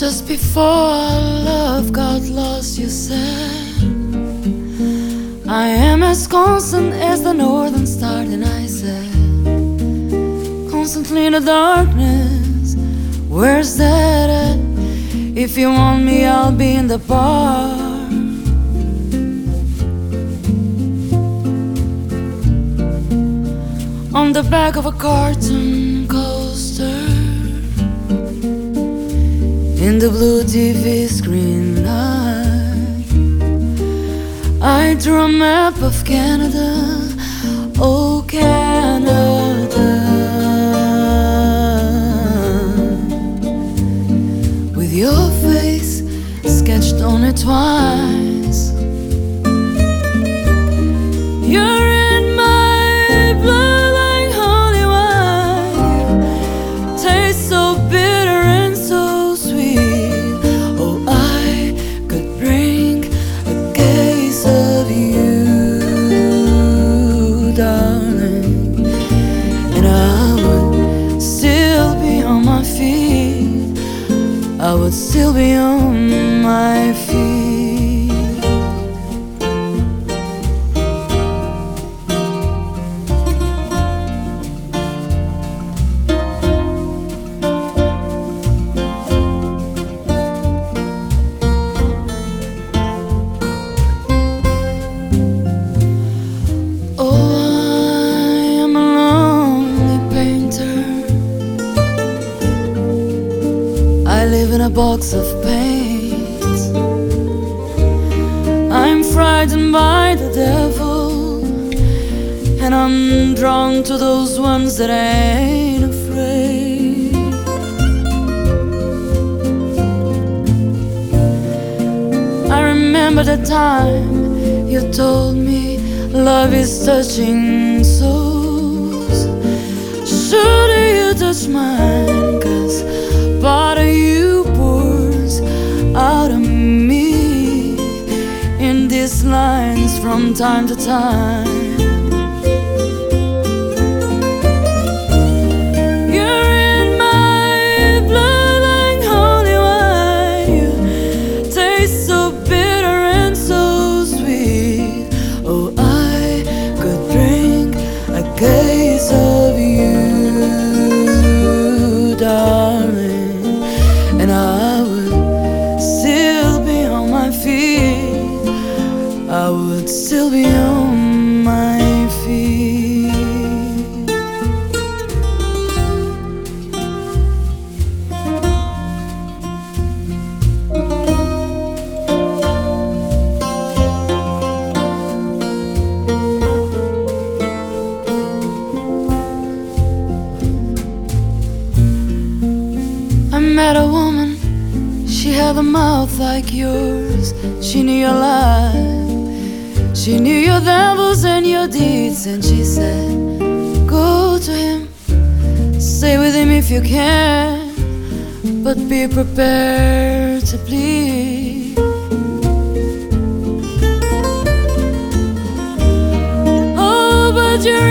Just before our love got lost, you said, I am as constant as the northern star. And I said, Constantly in the darkness, where's that at? If you want me, I'll be in the bar. On the back of a cartoon coaster in the blue TV screen light. I drew a map of Canada, oh Canada, with your face sketched on it twice. Still be on my feet. In a box of paints. I'm frightened by the devil, and I'm drawn to those ones that ain't afraid. I remember the time you told me love is touching souls. Should you touch mine? Cause part of you these lines from time to time. She had a mouth like yours. She knew your life, she knew your devils and your deeds, and she said, Go to him, stay with him if you can, but be prepared to bleed. Oh, but you're